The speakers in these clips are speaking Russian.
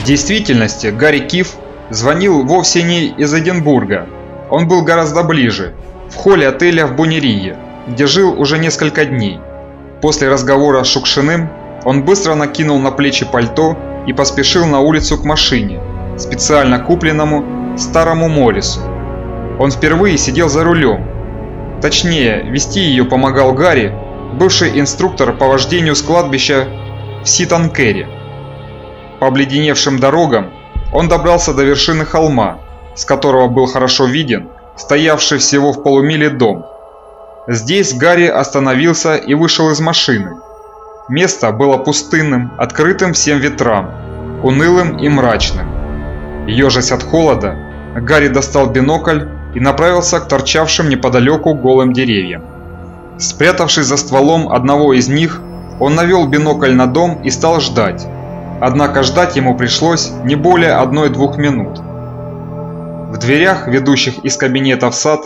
В действительности Гарри Киф звонил вовсе не из Эдинбурга. Он был гораздо ближе, в холле отеля в Боннерие, где жил уже несколько дней. После разговора с Шукшиным он быстро накинул на плечи пальто и поспешил на улицу к машине, специально купленному старому Моррису. Он впервые сидел за рулем. Точнее, вести ее помогал Гарри, бывший инструктор по вождению с кладбища в Ситанкере. По обледеневшим дорогам он добрался до вершины холма, с которого был хорошо виден стоявший всего в полумиле дом. Здесь Гарри остановился и вышел из машины. Место было пустынным, открытым всем ветрам, унылым и мрачным. Ежась от холода, Гарри достал бинокль и направился к торчавшим неподалеку голым деревьям. Спрятавшись за стволом одного из них, он навел бинокль на дом и стал ждать. Однако ждать ему пришлось не более одной-двух минут. В дверях, ведущих из кабинета в сад,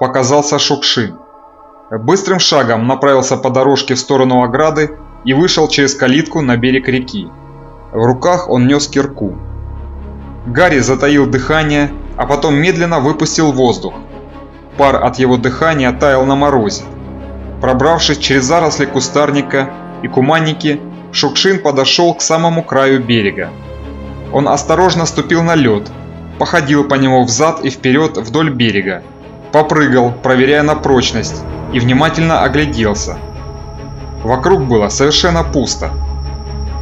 показался Шукшин. Быстрым шагом направился по дорожке в сторону ограды и вышел через калитку на берег реки. В руках он нес кирку. Гарри затаил дыхание, а потом медленно выпустил воздух. Пар от его дыхания таял на морозе. Пробравшись через заросли кустарника и куманники, Шукшин подошел к самому краю берега. Он осторожно ступил на лед, походил по нему взад и вперед вдоль берега, попрыгал, проверяя на прочность, и внимательно огляделся. Вокруг было совершенно пусто.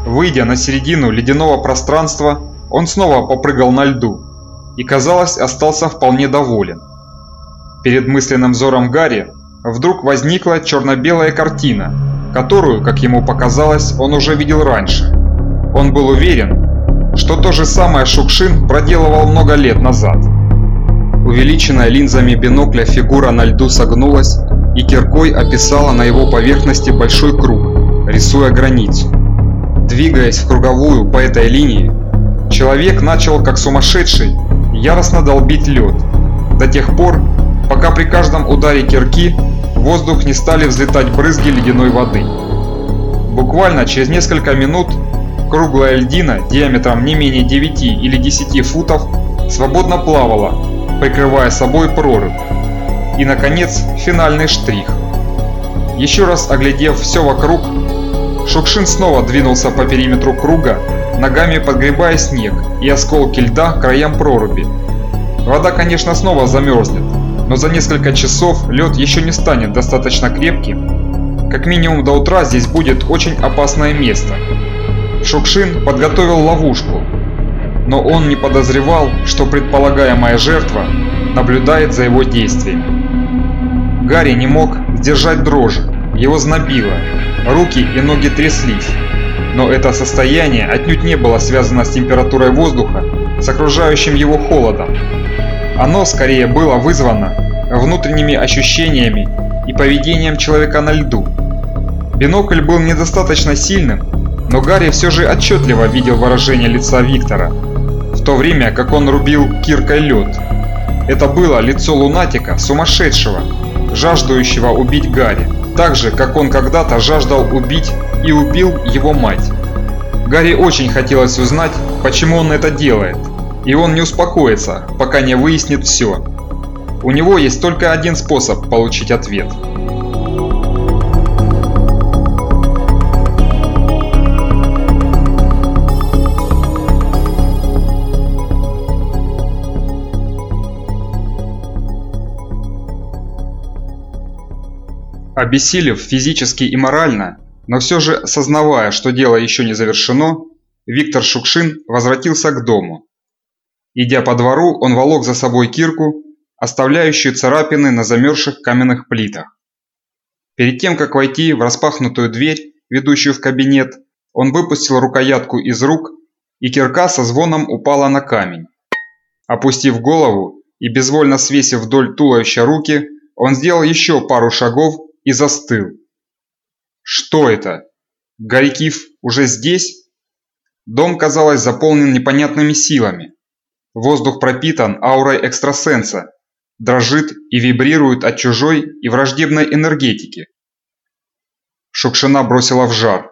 Выйдя на середину ледяного пространства, он снова попрыгал на льду и, казалось, остался вполне доволен. Перед мысленным взором Гарри вдруг возникла черно-белая картина, которую, как ему показалось, он уже видел раньше. Он был уверен, что то же самое Шукшин проделывал много лет назад. Увеличенная линзами бинокля фигура на льду согнулась и киркой описала на его поверхности большой круг, рисуя границу. Двигаясь в круговую по этой линии, человек начал, как сумасшедший, яростно долбить лед, до тех пор, пока при каждом ударе кирки в воздух не стали взлетать брызги ледяной воды. Буквально через несколько минут круглая льдина диаметром не менее 9 или 10 футов свободно плавала, прикрывая собой прорубь. И, наконец, финальный штрих. Еще раз оглядев все вокруг, Шукшин снова двинулся по периметру круга, ногами подгребая снег и осколки льда краям проруби. Вода, конечно, снова замерзнет, но за несколько часов лед еще не станет достаточно крепким. Как минимум до утра здесь будет очень опасное место. Шукшин подготовил ловушку, но он не подозревал, что предполагаемая жертва наблюдает за его действиями. Гарри не мог сдержать дрожи, его знобило, руки и ноги тряслись. Но это состояние отнюдь не было связано с температурой воздуха, с окружающим его холодом. Оно скорее было вызвано внутренними ощущениями и поведением человека на льду. Бинокль был недостаточно сильным, но Гарри все же отчетливо видел выражение лица Виктора, в то время как он рубил киркой лед. Это было лицо лунатика, сумасшедшего, жаждущего убить Гарри, так же, как он когда-то жаждал убить и убил его мать. Гарри очень хотелось узнать, почему он это делает, и он не успокоится, пока не выяснит все. У него есть только один способ получить ответ. Обессилев физически и морально, но все же осознавая, что дело еще не завершено, Виктор Шукшин возвратился к дому. Идя по двору, он волок за собой кирку, оставляющую царапины на замерзших каменных плитах. Перед тем, как войти в распахнутую дверь, ведущую в кабинет, он выпустил рукоятку из рук, и кирка со звоном упала на камень. Опустив голову и безвольно свесив вдоль туловища руки, он сделал еще пару шагов и застыл. Что это? Горькив уже здесь? Дом, казалось, заполнен непонятными силами. Воздух пропитан аурой экстрасенса, дрожит и вибрирует от чужой и враждебной энергетики. Шукшина бросила в жар,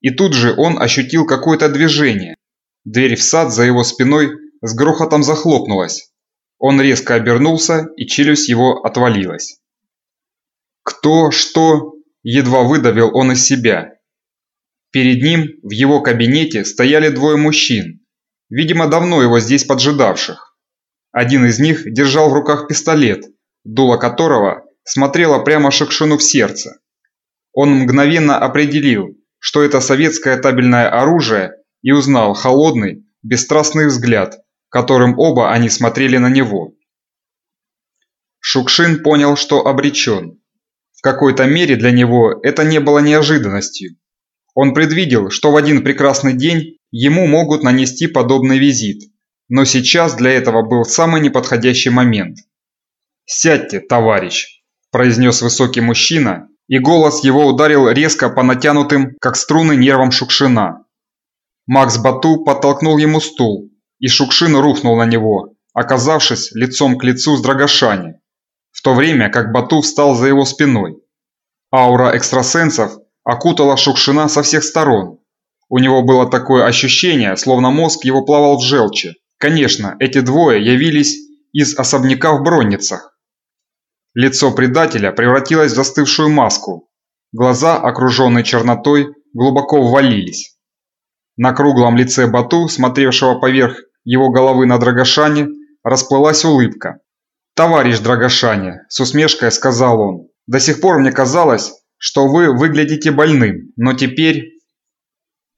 и тут же он ощутил какое-то движение. Дверь в сад за его спиной с грохотом захлопнулась. Он резко обернулся, и челюсть его отвалилась. «Кто? Что?» – едва выдавил он из себя. Перед ним в его кабинете стояли двое мужчин, видимо давно его здесь поджидавших. Один из них держал в руках пистолет, дуло которого смотрело прямо Шукшину в сердце. Он мгновенно определил, что это советское табельное оружие и узнал холодный, бесстрастный взгляд, которым оба они смотрели на него. Шукшин понял, что обречен. В какой-то мере для него это не было неожиданностью. Он предвидел, что в один прекрасный день ему могут нанести подобный визит, но сейчас для этого был самый неподходящий момент. «Сядьте, товарищ», – произнес высокий мужчина, и голос его ударил резко по натянутым, как струны, нервам Шукшина. Макс Бату подтолкнул ему стул, и Шукшин рухнул на него, оказавшись лицом к лицу с Драгошани, в то время как Бату встал за его спиной. Аура экстрасенсов окутала Шукшина со всех сторон. У него было такое ощущение, словно мозг его плавал в желчи. Конечно, эти двое явились из особняка в Бронницах. Лицо предателя превратилось в застывшую маску. Глаза, окруженные чернотой, глубоко ввалились. На круглом лице Бату, смотревшего поверх его головы на Драгошане, расплылась улыбка. «Товарищ Драгошане», – с усмешкой сказал он, – «до сих пор мне казалось, что вы выглядите больным, но теперь...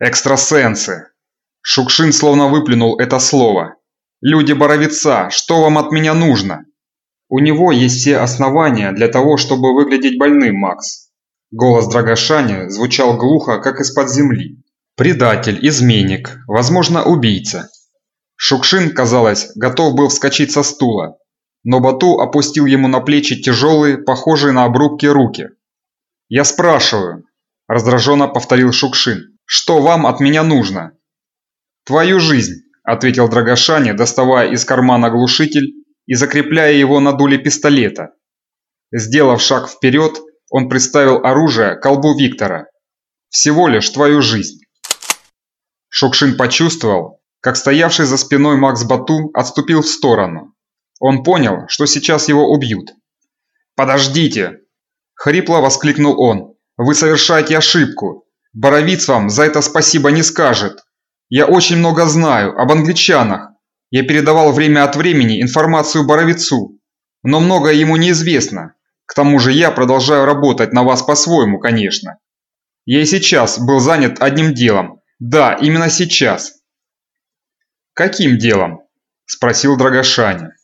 Экстрасенсы. Шукшин словно выплюнул это слово. Люди Боровица, что вам от меня нужно? У него есть все основания для того, чтобы выглядеть больным, Макс. Голос Драгошани звучал глухо, как из-под земли. Предатель, изменник, возможно, убийца. Шукшин, казалось, готов был вскочить со стула, но Бату опустил ему на плечи тяжелые, похожие на обрубки руки. «Я спрашиваю», – раздраженно повторил Шукшин, – «что вам от меня нужно?» «Твою жизнь», – ответил Драгошане, доставая из кармана глушитель и закрепляя его на дуле пистолета. Сделав шаг вперед, он приставил оружие к колбу Виктора. «Всего лишь твою жизнь». Шукшин почувствовал, как стоявший за спиной Макс Бату отступил в сторону. Он понял, что сейчас его убьют. «Подождите!» Хрипло воскликнул он. «Вы совершаете ошибку. Боровиц вам за это спасибо не скажет. Я очень много знаю об англичанах. Я передавал время от времени информацию Боровицу, но многое ему неизвестно. К тому же я продолжаю работать на вас по-своему, конечно. Я и сейчас был занят одним делом. Да, именно сейчас. Каким делом? Спросил Драгошаня.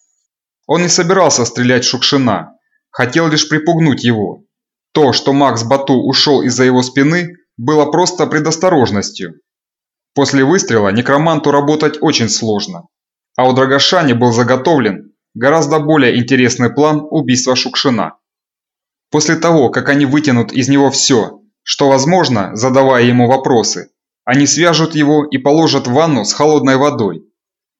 Он не собирался стрелять Шукшина, хотел лишь припугнуть его. То, что Макс Бату ушел из-за его спины, было просто предосторожностью. После выстрела некроманту работать очень сложно. А у Драгошани был заготовлен гораздо более интересный план убийства Шукшина. После того, как они вытянут из него все, что возможно, задавая ему вопросы, они свяжут его и положат в ванну с холодной водой.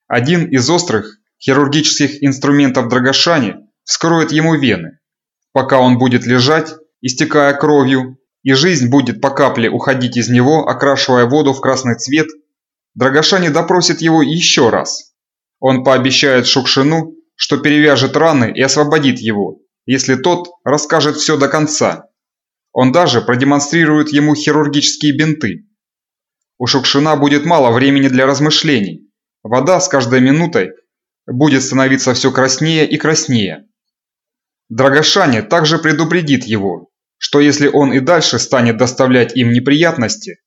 Один из острых хирургических инструментов Драгошани вскроет ему вены. Пока он будет лежать, истекая кровью, и жизнь будет по капле уходить из него, окрашивая воду в красный цвет, Драгоша не допросит его еще раз. Он пообещает Шукшину, что перевяжет раны и освободит его, если тот расскажет все до конца. Он даже продемонстрирует ему хирургические бинты. У Шукшина будет мало времени для размышлений. Вода с каждой минутой будет становиться все краснее и краснее. Драгошане также предупредит его, что если он и дальше станет доставлять им неприятности,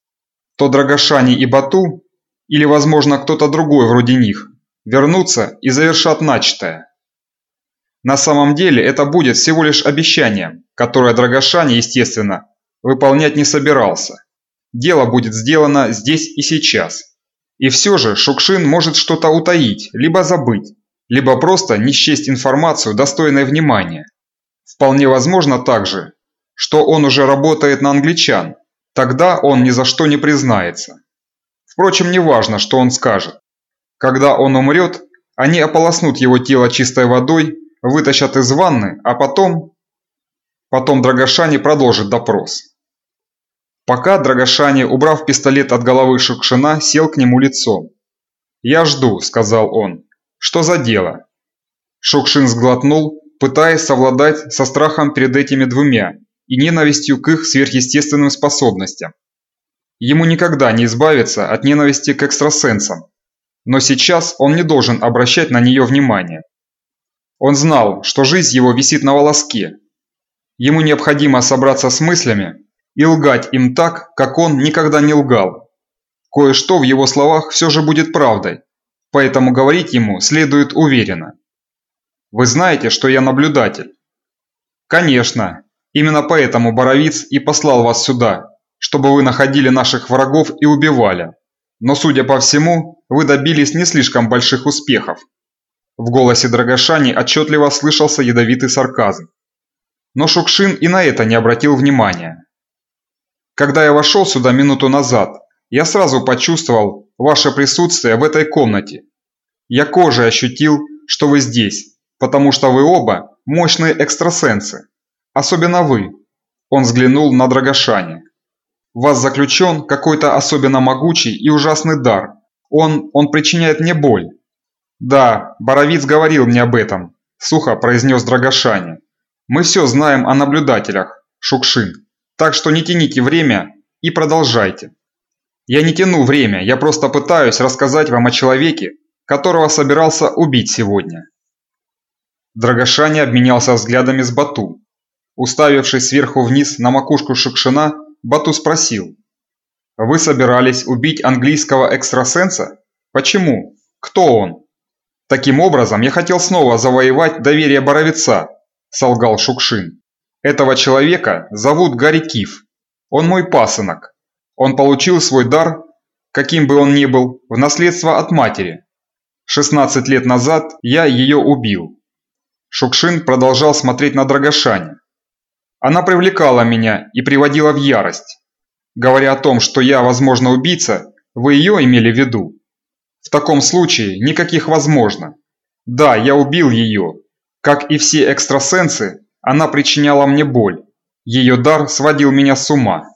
то Драгошани и Бату, или возможно кто-то другой вроде них, вернутся и завершат начатое. На самом деле это будет всего лишь обещание, которое Драгошани, естественно, выполнять не собирался. Дело будет сделано здесь и сейчас. И все же Шукшин может что-то утаить, либо забыть, либо просто не счесть информацию достойной внимания. Вполне возможно также, что он уже работает на англичан, тогда он ни за что не признается. Впрочем, не важно, что он скажет. Когда он умрет, они ополоснут его тело чистой водой, вытащат из ванны, а потом... Потом Драгошани продолжит допрос. Пока Драгошани, убрав пистолет от головы Шукшина, сел к нему лицом. «Я жду», – сказал он. «Что за дело?» Шукшин сглотнул, пытаясь совладать со страхом перед этими двумя и ненавистью к их сверхъестественным способностям. Ему никогда не избавиться от ненависти к экстрасенсам, но сейчас он не должен обращать на нее внимание. Он знал, что жизнь его висит на волоске. Ему необходимо собраться с мыслями и лгать им так, как он никогда не лгал. Кое-что в его словах все же будет правдой, поэтому говорить ему следует уверенно. Вы знаете, что я наблюдатель? Конечно, именно поэтому Боровиц и послал вас сюда, чтобы вы находили наших врагов и убивали. Но, судя по всему, вы добились не слишком больших успехов. В голосе Драгошани отчетливо слышался ядовитый сарказм. Но Шукшин и на это не обратил внимания. Когда я вошел сюда минуту назад, я сразу почувствовал ваше присутствие в этой комнате. Я кожей ощутил, что вы здесь, потому что вы оба мощные экстрасенсы. Особенно вы. Он взглянул на Драгошане. В вас заключен какой-то особенно могучий и ужасный дар. Он, он причиняет мне боль. Да, Боровиц говорил мне об этом, сухо произнес Драгошане. Мы все знаем о наблюдателях, Шукшин. Так что не тяните время и продолжайте. Я не тяну время, я просто пытаюсь рассказать вам о человеке, которого собирался убить сегодня. Драгошане обменялся взглядами с Бату. Уставившись сверху вниз на макушку Шукшина, Бату спросил. «Вы собирались убить английского экстрасенса? Почему? Кто он?» «Таким образом, я хотел снова завоевать доверие Боровица», – солгал Шукшин. «Этого человека зовут Гарри Киф. Он мой пасынок. Он получил свой дар, каким бы он ни был, в наследство от матери. 16 лет назад я ее убил. Шукшин продолжал смотреть на Драгошане. Она привлекала меня и приводила в ярость. Говоря о том, что я, возможно, убийца, вы ее имели в виду? В таком случае никаких возможно. Да, я убил ее. Как и все экстрасенсы, она причиняла мне боль. Ее дар сводил меня с ума.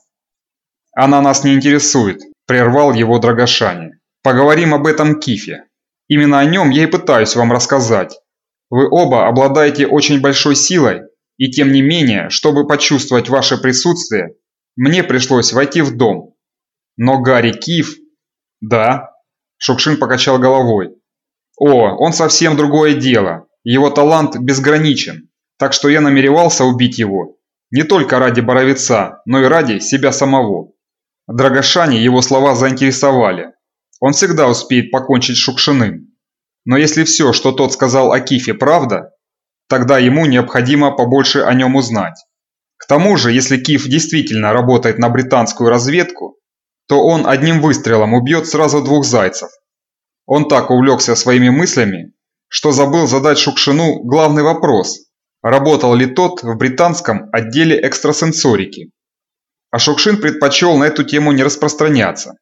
Она нас не интересует, прервал его Драгошане. Поговорим об этом Кифе. Именно о нем я и пытаюсь вам рассказать. Вы оба обладаете очень большой силой, и тем не менее, чтобы почувствовать ваше присутствие, мне пришлось войти в дом. Но Гарри Киф... Да, Шукшин покачал головой. О, он совсем другое дело. Его талант безграничен, так что я намеревался убить его. Не только ради Боровица, но и ради себя самого. Драгошане его слова заинтересовали. Он всегда успеет покончить с Шукшиным. Но если все, что тот сказал о Кифе, правда, тогда ему необходимо побольше о нем узнать. К тому же, если Киф действительно работает на британскую разведку, то он одним выстрелом убьет сразу двух зайцев. Он так увлекся своими мыслями, что забыл задать Шукшину главный вопрос – работал ли тот в британском отделе экстрасенсорики. А Шукшин предпочел на эту тему не распространяться.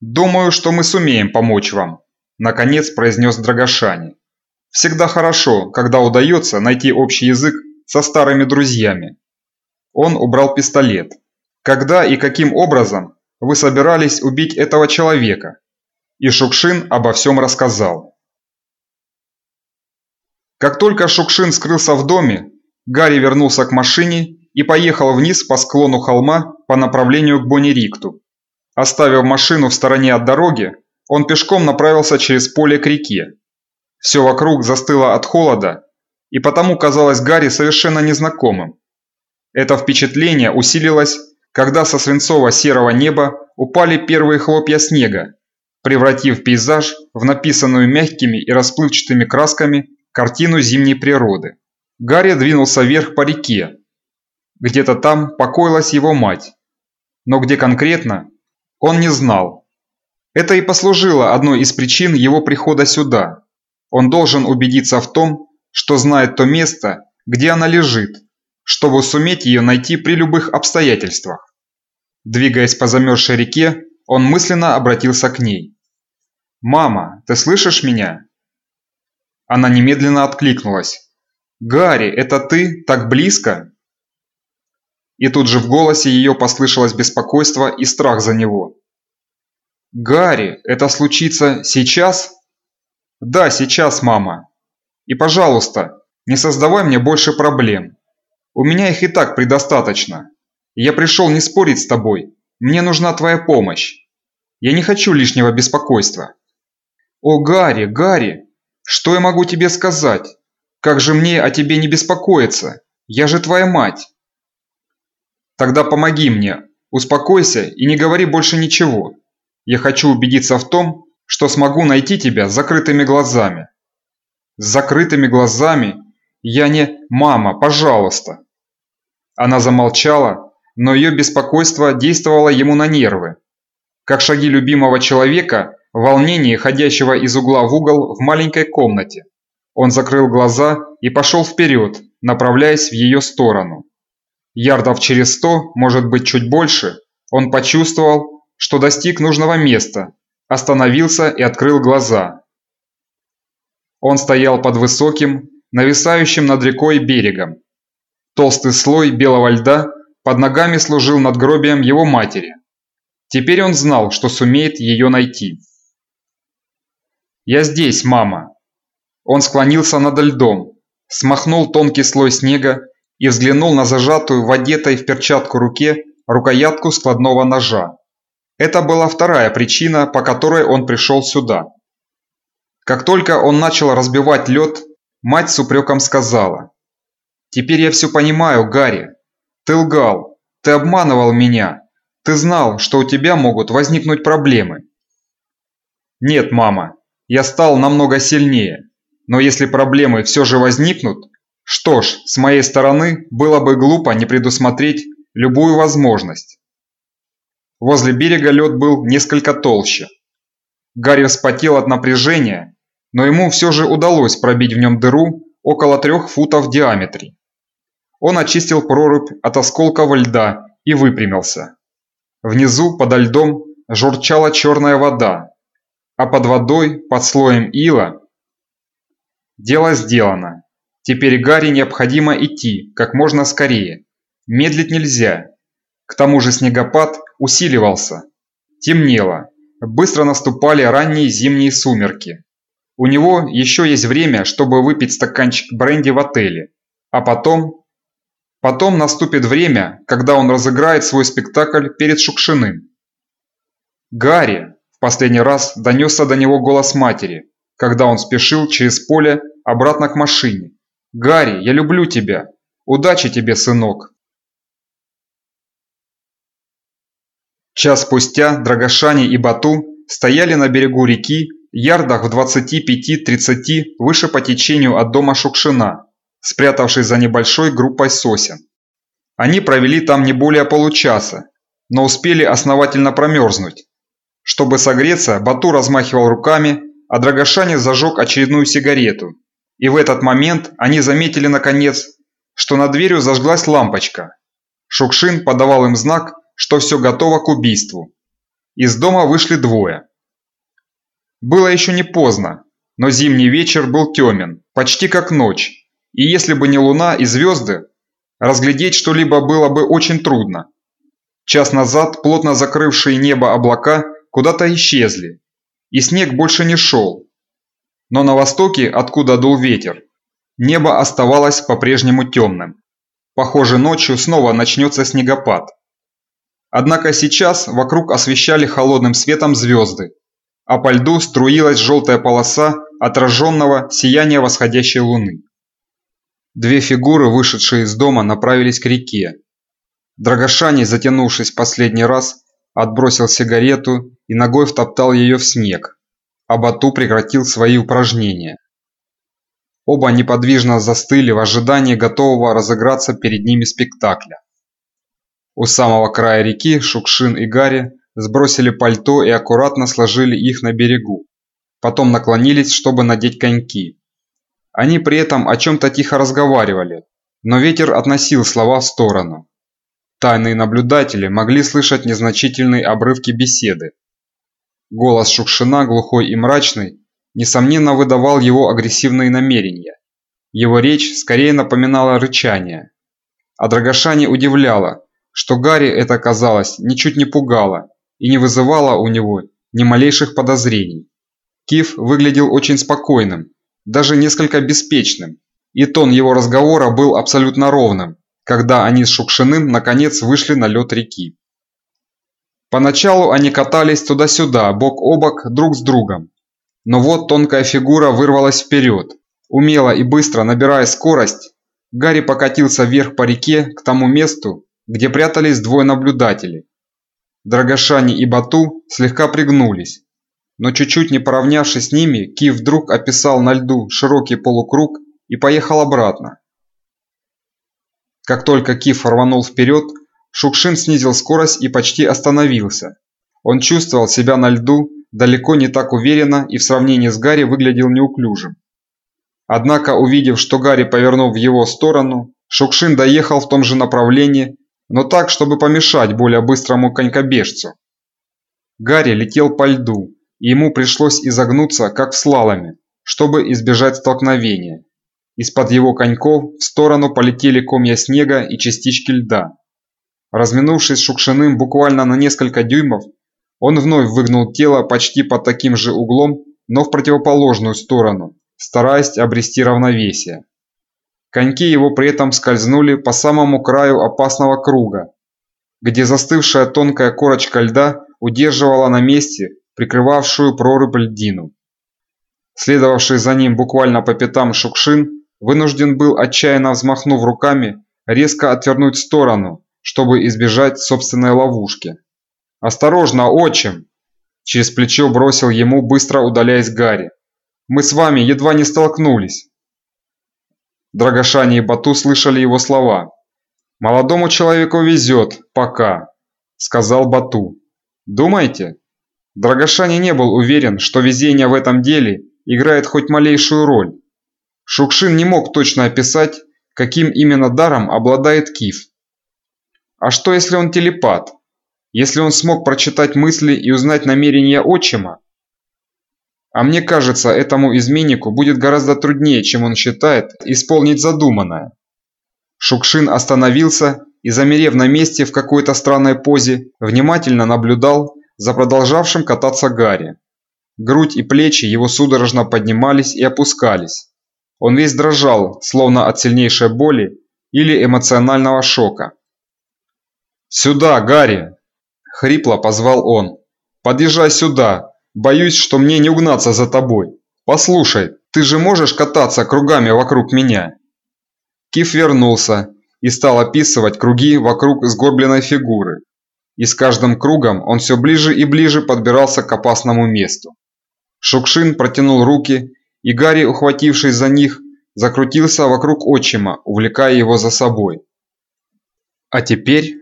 «Думаю, что мы сумеем помочь вам», – наконец произнес Драгошани. «Всегда хорошо, когда удается найти общий язык со старыми друзьями». Он убрал пистолет. «Когда и каким образом вы собирались убить этого человека?» И Шукшин обо всем рассказал. Как только Шукшин скрылся в доме, Гарри вернулся к машине и поехал вниз по склону холма по направлению к Бонерикту. Оставив машину в стороне от дороги, он пешком направился через поле к реке. Все вокруг застыло от холода, и потому казалось Гарри совершенно незнакомым. Это впечатление усилилось, когда со свинцово-серого неба упали первые хлопья снега, превратив пейзаж в написанную мягкими и расплывчатыми красками картину зимней природы. Гарри двинулся вверх по реке, где-то там покоилась его мать. Но где конкретно, он не знал. Это и послужило одной из причин его прихода сюда. Он должен убедиться в том, что знает то место, где она лежит, чтобы суметь ее найти при любых обстоятельствах. Двигаясь по замерзшей реке, он мысленно обратился к ней. «Мама, ты слышишь меня?» Она немедленно откликнулась. «Гарри, это ты? Так близко?» И тут же в голосе ее послышалось беспокойство и страх за него. Гарри, это случится сейчас? Да, сейчас, мама. И, пожалуйста, не создавай мне больше проблем. У меня их и так предостаточно. Я пришел не спорить с тобой. Мне нужна твоя помощь. Я не хочу лишнего беспокойства. О, Гарри, Гарри, что я могу тебе сказать? Как же мне о тебе не беспокоиться? Я же твоя мать. Тогда помоги мне, успокойся и не говори больше ничего. Я хочу убедиться в том, что смогу найти тебя с закрытыми глазами. С закрытыми глазами я не «мама, пожалуйста». Она замолчала, но ее беспокойство действовало ему на нервы. Как шаги любимого человека, в волнении, ходящего из угла в угол в маленькой комнате. Он закрыл глаза и пошел вперед, направляясь в ее сторону. Ярдов через сто, может быть чуть больше, он почувствовал, что достиг нужного места, остановился и открыл глаза. Он стоял под высоким, нависающим над рекой берегом. Толстый слой белого льда под ногами служил надгробием его матери. Теперь он знал, что сумеет ее найти. «Я здесь, мама!» Он склонился над льдом, смахнул тонкий слой снега и взглянул на зажатую в одетой в перчатку руке рукоятку складного ножа. Это была вторая причина, по которой он пришел сюда. Как только он начал разбивать лед, мать с упреком сказала. «Теперь я все понимаю, Гарри. Ты лгал, ты обманывал меня, ты знал, что у тебя могут возникнуть проблемы». «Нет, мама, я стал намного сильнее. Но если проблемы все же возникнут, что ж, с моей стороны было бы глупо не предусмотреть любую возможность. Возле берега лед был несколько толще. Гарри вспотел от напряжения, но ему все же удалось пробить в нем дыру около трех футов в диаметре. Он очистил прорубь от осколков льда и выпрямился. Внизу, подо льдом, журчала черная вода, а под водой, под слоем ила... Дело сделано. Теперь Гарри необходимо идти как можно скорее. Медлить нельзя. К тому же снегопад усиливался. Темнело. Быстро наступали ранние зимние сумерки. У него еще есть время, чтобы выпить стаканчик бренди в отеле. А потом... Потом наступит время, когда он разыграет свой спектакль перед Шукшиным. Гарри, последний раз донесся до него голос матери, когда он спешил через поле обратно к машине. «Гарри, я люблю тебя! Удачи тебе, сынок!» Час спустя Драгошани и Бату стояли на берегу реки, ярдах в 25-30 выше по течению от дома Шукшина, спрятавшись за небольшой группой сосен. Они провели там не более получаса, но успели основательно промерзнуть. Чтобы согреться, Бату размахивал руками, а Драгошанин зажег очередную сигарету. И в этот момент они заметили наконец, что над дверью зажглась лампочка. Шукшин подавал им знак, что все готово к убийству. Из дома вышли двое. Было еще не поздно, но зимний вечер был темен, почти как ночь, и если бы не луна и звезды, разглядеть что-либо было бы очень трудно. Час назад плотно закрывшие небо облака куда-то исчезли, и снег больше не шел. Но на востоке, откуда дул ветер, небо оставалось по-прежнему темным. Похоже, ночью снова начнется снегопад. Однако сейчас вокруг освещали холодным светом звезды, а по льду струилась желтая полоса отраженного сияния восходящей луны. Две фигуры, вышедшие из дома, направились к реке. Драгошани, затянувшись последний раз, отбросил сигарету и ногой втоптал ее в снег, а Бату прекратил свои упражнения. Оба неподвижно застыли в ожидании готового разыграться перед ними спектакля. У самого края реки Шукшин и Гарри сбросили пальто и аккуратно сложили их на берегу. Потом наклонились, чтобы надеть коньки. Они при этом о чем-то тихо разговаривали, но ветер относил слова в сторону. Тайные наблюдатели могли слышать незначительные обрывки беседы. Голос Шукшина, глухой и мрачный, несомненно выдавал его агрессивные намерения. Его речь скорее напоминала рычание. А Драгошане удивляло, что Гарри это, казалось, ничуть не пугало и не вызывало у него ни малейших подозрений. Киф выглядел очень спокойным, даже несколько беспечным, и тон его разговора был абсолютно ровным, когда они с Шукшиным наконец вышли на лед реки. Поначалу они катались туда-сюда, бок о бок, друг с другом. Но вот тонкая фигура вырвалась вперед. Умело и быстро набирая скорость, Гарри покатился вверх по реке к тому месту, где прятались двое наблюдателей. Драгошани и Бату слегка пригнулись, но чуть-чуть не поравнявшись с ними, Кив вдруг описал на льду широкий полукруг и поехал обратно. Как только Киф рванул вперед, Шукшин снизил скорость и почти остановился. Он чувствовал себя на льду далеко не так уверенно и в сравнении с Гарри выглядел неуклюжим. Однако, увидев, что Гарри повернул в его сторону, Шукшин доехал в том же направлении, но так, чтобы помешать более быстрому конькобежцу. Гарри летел по льду, и ему пришлось изогнуться, как в слаломе, чтобы избежать столкновения. Из-под его коньков в сторону полетели комья снега и частички льда. Разминувшись Шукшиным буквально на несколько дюймов, он вновь выгнул тело почти под таким же углом, но в противоположную сторону, стараясь обрести равновесие. Коньки его при этом скользнули по самому краю опасного круга, где застывшая тонкая корочка льда удерживала на месте прикрывавшую прорубь льдину. Следовавший за ним буквально по пятам Шукшин вынужден был, отчаянно взмахнув руками, резко отвернуть в сторону, чтобы избежать собственной ловушки. «Осторожно, отчим!» Через плечо бросил ему, быстро удаляясь Гарри. «Мы с вами едва не столкнулись!» Драгошане и Бату слышали его слова. «Молодому человеку везет, пока», – сказал Бату. «Думаете?» Драгошане не был уверен, что везение в этом деле играет хоть малейшую роль. Шукшин не мог точно описать, каким именно даром обладает Киф. А что если он телепат? Если он смог прочитать мысли и узнать намерения отчима? А мне кажется, этому изменнику будет гораздо труднее, чем он считает, исполнить задуманное. Шукшин остановился и, замерев на месте в какой-то странной позе, внимательно наблюдал за продолжавшим кататься Гарри. Грудь и плечи его судорожно поднимались и опускались. Он весь дрожал, словно от сильнейшей боли или эмоционального шока. «Сюда, Гарри!» – хрипло позвал он. «Подъезжай сюда! Боюсь, что мне не угнаться за тобой. Послушай, ты же можешь кататься кругами вокруг меня?» Киф вернулся и стал описывать круги вокруг сгорбленной фигуры. И с каждым кругом он все ближе и ближе подбирался к опасному месту. Шукшин протянул руки и Гарри, ухватившись за них, закрутился вокруг отчима, увлекая его за собой. «А теперь», –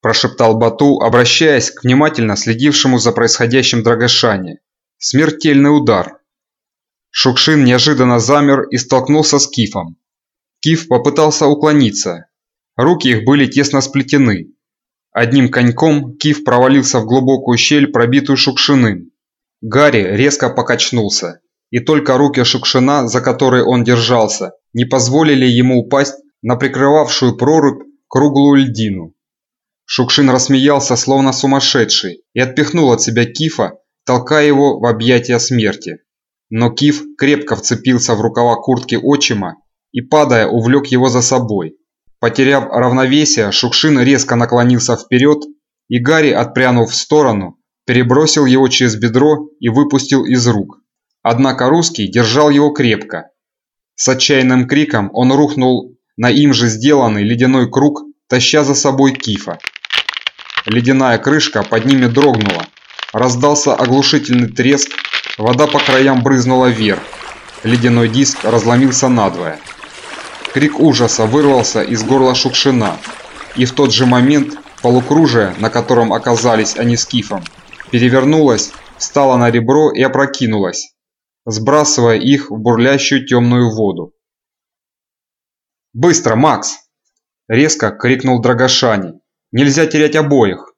прошептал Бату, обращаясь к внимательно следившему за происходящим Драгошане, – «смертельный удар». Шукшин неожиданно замер и столкнулся с Кифом. Киф попытался уклониться. Руки их были тесно сплетены. Одним коньком Киф провалился в глубокую щель, пробитую Шукшиным. Гарри резко покачнулся и только руки Шукшина, за которые он держался, не позволили ему упасть на прикрывавшую прорубь круглую льдину. Шукшин рассмеялся, словно сумасшедший, и отпихнул от себя Кифа, толкая его в объятия смерти. Но Киф крепко вцепился в рукава куртки отчима и, падая, увлек его за собой. Потеряв равновесие, Шукшин резко наклонился вперед, и Гарри, отпрянув в сторону, перебросил его через бедро и выпустил из рук. Однако русский держал его крепко. С отчаянным криком он рухнул на им же сделанный ледяной круг, таща за собой кифа. Ледяная крышка под ними дрогнула. Раздался оглушительный треск, вода по краям брызнула вверх. Ледяной диск разломился надвое. Крик ужаса вырвался из горла Шукшина, и в тот же момент полукружие, на котором оказались они с кифом, перевернулось, встало на ребро и опрокинулось сбрасывая их в бурлящую темную воду. «Быстро, Макс!» – резко крикнул Драгошани. «Нельзя терять обоих!»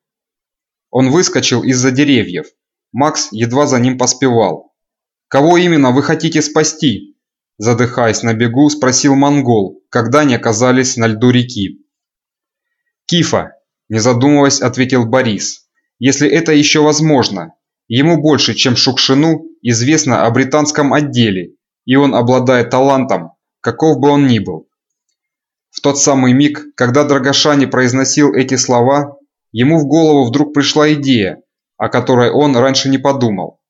Он выскочил из-за деревьев. Макс едва за ним поспевал. «Кого именно вы хотите спасти?» Задыхаясь на бегу, спросил монгол, когда они оказались на льду реки. «Кифа!» – не задумываясь, ответил Борис. «Если это еще возможно. Ему больше, чем Шукшину, известно о британском отделе, и он обладает талантом, каков бы он ни был. В тот самый миг, когда Драгошани произносил эти слова, ему в голову вдруг пришла идея, о которой он раньше не подумал.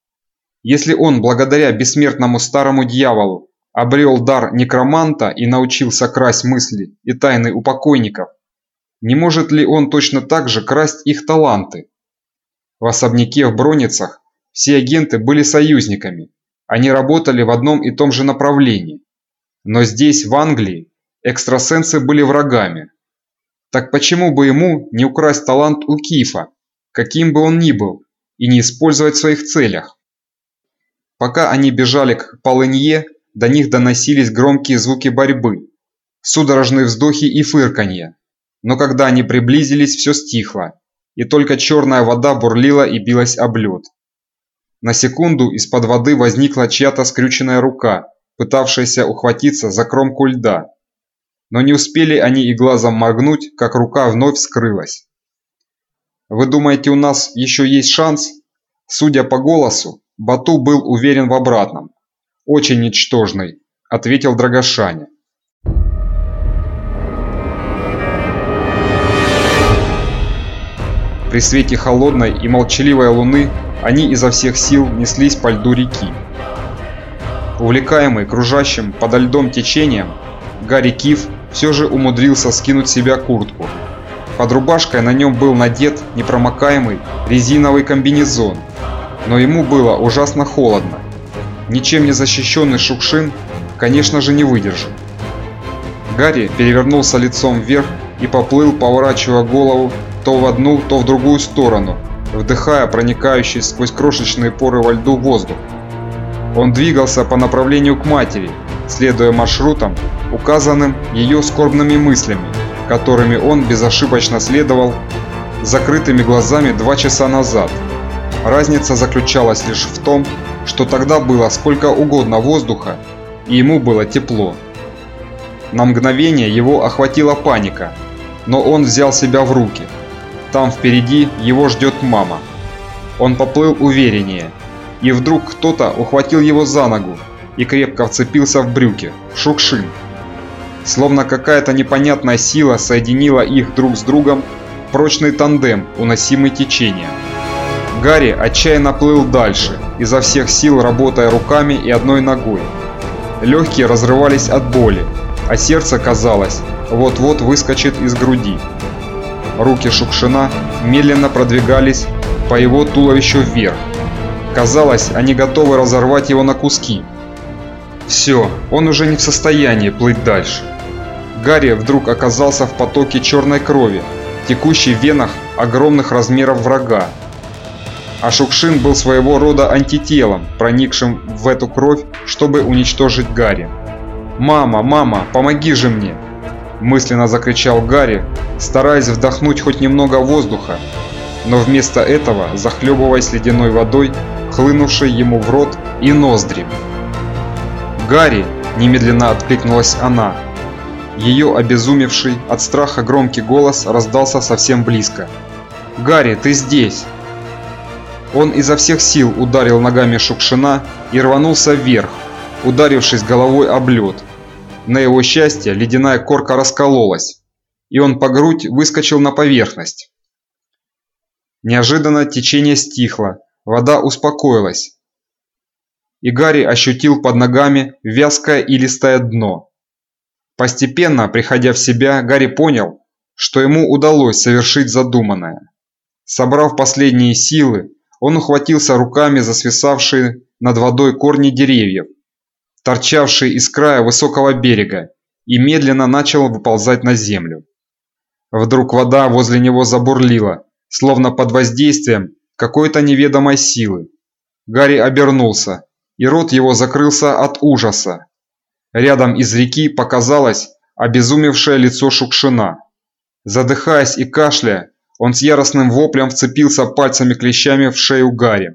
Если он, благодаря бессмертному старому дьяволу, обрел дар некроманта и научился красть мысли и тайны у покойников, не может ли он точно так же красть их таланты? В особняке в Броницах все агенты были союзниками, они работали в одном и том же направлении. Но здесь, в Англии, экстрасенсы были врагами. Так почему бы ему не украсть талант у Кифа, каким бы он ни был, и не использовать в своих целях? Пока они бежали к Полынье, до них доносились громкие звуки борьбы, судорожные вздохи и фырканье. Но когда они приблизились, все стихло, и только черная вода бурлила и билась об лед. На секунду из-под воды возникла чья-то скрюченная рука, пытавшаяся ухватиться за кромку льда. Но не успели они и глазом моргнуть, как рука вновь скрылась. «Вы думаете, у нас еще есть шанс?» Судя по голосу, Бату был уверен в обратном. «Очень ничтожный», – ответил Драгошаня. При свете холодной и молчаливой луны они изо всех сил неслись по льду реки. Увлекаемый кружащим подо льдом течением, Гарри Киф все же умудрился скинуть себя куртку. Под рубашкой на нем был надет непромокаемый резиновый комбинезон, но ему было ужасно холодно. Ничем не защищенный Шукшин, конечно же, не выдержит. Гарри перевернулся лицом вверх и поплыл, поворачивая голову то в одну, то в другую сторону, вдыхая проникающий сквозь крошечные поры во льду воздух. Он двигался по направлению к матери, следуя маршрутам, указанным ее скорбными мыслями, которыми он безошибочно следовал закрытыми глазами два часа назад. Разница заключалась лишь в том, что тогда было сколько угодно воздуха, и ему было тепло. На мгновение его охватила паника, но он взял себя в руки – там впереди его ждет мама. Он поплыл увереннее, и вдруг кто-то ухватил его за ногу и крепко вцепился в брюки. Шукшин. Словно какая-то непонятная сила соединила их друг с другом прочный тандем, уносимый течением. Гарри отчаянно плыл дальше, изо всех сил работая руками и одной ногой. Легкие разрывались от боли, а сердце, казалось, вот-вот выскочит из груди. Руки Шукшина медленно продвигались по его туловищу вверх. Казалось, они готовы разорвать его на куски. Все, он уже не в состоянии плыть дальше. Гарри вдруг оказался в потоке черной крови, текущей в венах огромных размеров врага. А Шукшин был своего рода антителом, проникшим в эту кровь, чтобы уничтожить Гарри. «Мама, мама, помоги же мне!» мысленно закричал Гарри, стараясь вдохнуть хоть немного воздуха, но вместо этого захлебываясь ледяной водой, хлынувшей ему в рот и ноздри. «Гарри!» – немедленно откликнулась она. Ее обезумевший от страха громкий голос раздался совсем близко. «Гарри, ты здесь!» Он изо всех сил ударил ногами Шукшина и рванулся вверх, ударившись головой об лед. На его счастье ледяная корка раскололась, и он по грудь выскочил на поверхность. Неожиданно течение стихло, вода успокоилась, и Гарри ощутил под ногами вязкое и листое дно. Постепенно, приходя в себя, Гарри понял, что ему удалось совершить задуманное. Собрав последние силы, он ухватился руками за свисавшие над водой корни деревьев торчавший из края высокого берега, и медленно начал выползать на землю. Вдруг вода возле него забурлила, словно под воздействием какой-то неведомой силы. Гарри обернулся, и рот его закрылся от ужаса. Рядом из реки показалось обезумевшее лицо Шукшина. Задыхаясь и кашляя, он с яростным воплем вцепился пальцами-клещами в шею Гарри.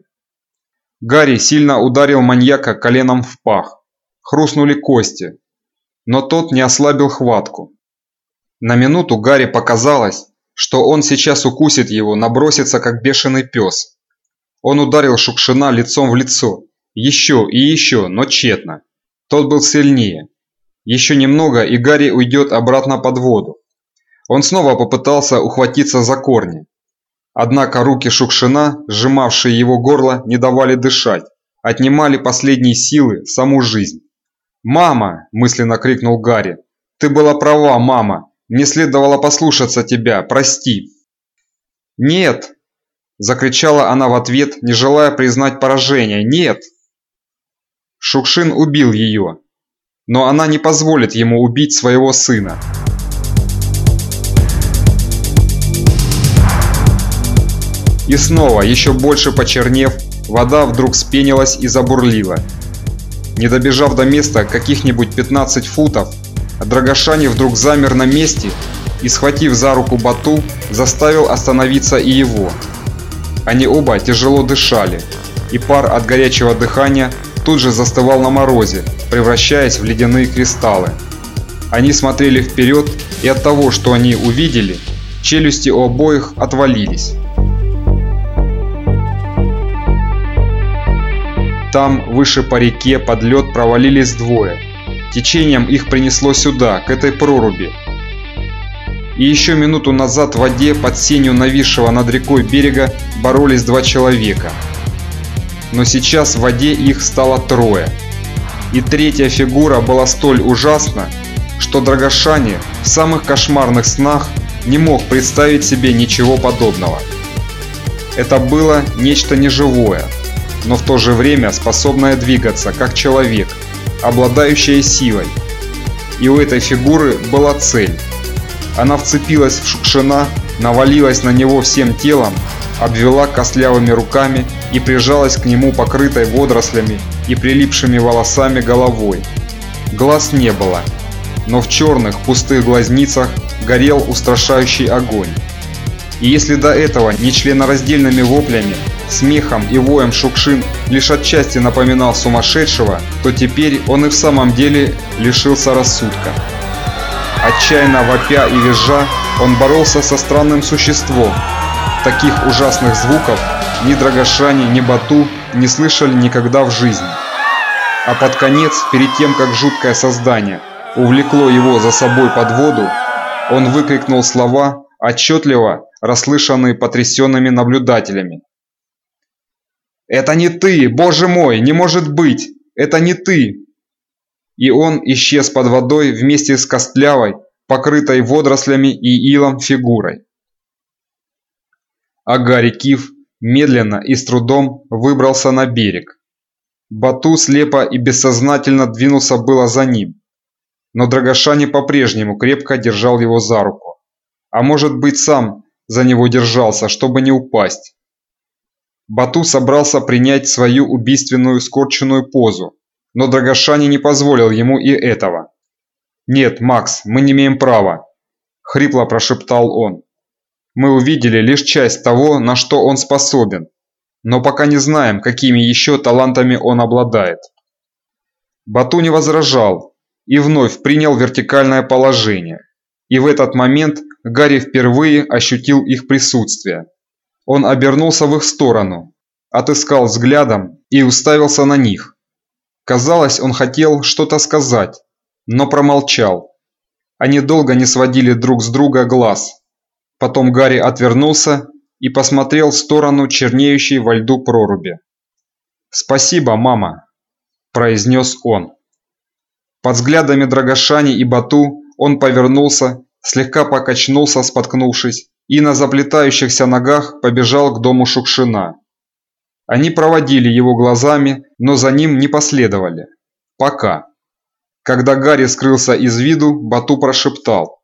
Гарри сильно ударил маньяка коленом в пах хрустнули кости, но тот не ослабил хватку. На минуту Гарри показалось, что он сейчас укусит его, набросится как бешеный пес. Он ударил Шукшина лицом в лицо. Еще и еще, но тщетно. Тот был сильнее. Еще немного, и Гарри уйдет обратно под воду. Он снова попытался ухватиться за корни. Однако руки Шукшина, сжимавшие его горло, не давали дышать, отнимали последние силы, саму жизнь. «Мама!» – мысленно крикнул Гарри. «Ты была права, мама! Мне следовало послушаться тебя, прости!» «Нет!» – закричала она в ответ, не желая признать поражение. «Нет!» Шукшин убил ее, но она не позволит ему убить своего сына. И снова, еще больше почернев, вода вдруг спенилась и забурлила. Не добежав до места каких-нибудь 15 футов, Драгошани вдруг замер на месте и, схватив за руку Бату, заставил остановиться и его. Они оба тяжело дышали, и пар от горячего дыхания тут же застывал на морозе, превращаясь в ледяные кристаллы. Они смотрели вперед, и от того, что они увидели, челюсти у обоих отвалились. Там, выше по реке, под лед провалились двое. Течением их принесло сюда, к этой проруби. И еще минуту назад в воде под сенью нависшего над рекой берега боролись два человека. Но сейчас в воде их стало трое. И третья фигура была столь ужасна, что Драгошани в самых кошмарных снах не мог представить себе ничего подобного. Это было нечто неживое, но в то же время способная двигаться, как человек, обладающая силой. И у этой фигуры была цель. Она вцепилась в Шукшина, навалилась на него всем телом, обвела костлявыми руками и прижалась к нему покрытой водорослями и прилипшими волосами головой. Глаз не было, но в черных пустых глазницах горел устрашающий огонь. И если до этого нечленораздельными воплями смехом и воем Шукшин лишь отчасти напоминал сумасшедшего, то теперь он и в самом деле лишился рассудка. Отчаянно вопя и визжа, он боролся со странным существом. Таких ужасных звуков ни Драгошани, ни Бату не слышали никогда в жизни. А под конец, перед тем как жуткое создание увлекло его за собой под воду, он выкрикнул слова, отчетливо расслышанные потрясенными наблюдателями. «Это не ты! Боже мой! Не может быть! Это не ты!» И он исчез под водой вместе с костлявой, покрытой водорослями и илом фигурой. А Гарри Киф медленно и с трудом выбрался на берег. Бату слепо и бессознательно двинулся было за ним, но Драгошани по-прежнему крепко держал его за руку. А может быть сам за него держался, чтобы не упасть. Бату собрался принять свою убийственную скорченную позу, но Драгошани не позволил ему и этого. «Нет, Макс, мы не имеем права», – хрипло прошептал он. «Мы увидели лишь часть того, на что он способен, но пока не знаем, какими еще талантами он обладает». Бату не возражал и вновь принял вертикальное положение. И в этот момент Гарри впервые ощутил их присутствие. Он обернулся в их сторону, отыскал взглядом и уставился на них. Казалось, он хотел что-то сказать, но промолчал. Они долго не сводили друг с друга глаз. Потом Гарри отвернулся и посмотрел в сторону чернеющей во льду проруби. «Спасибо, мама», – произнес он. Под взглядами Драгошани и Бату он повернулся, слегка покачнулся, споткнувшись, и на заплетающихся ногах побежал к дому Шукшина. Они проводили его глазами, но за ним не последовали. Пока. Когда Гарри скрылся из виду, Бату прошептал.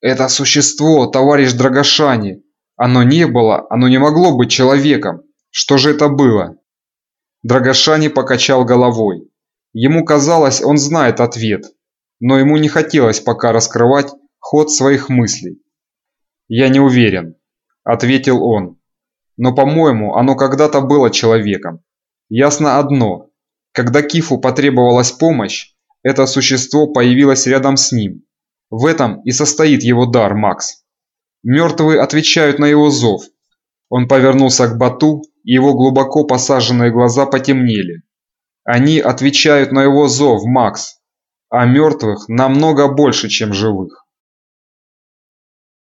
«Это существо, товарищ Драгошани! Оно не было, оно не могло быть человеком! Что же это было?» Драгошани покачал головой. Ему казалось, он знает ответ, но ему не хотелось пока раскрывать ход своих мыслей. «Я не уверен», – ответил он. «Но, по-моему, оно когда-то было человеком. Ясно одно. Когда Кифу потребовалась помощь, это существо появилось рядом с ним. В этом и состоит его дар, Макс. Мертвые отвечают на его зов. Он повернулся к Бату, и его глубоко посаженные глаза потемнели. Они отвечают на его зов, Макс. А мертвых намного больше, чем живых.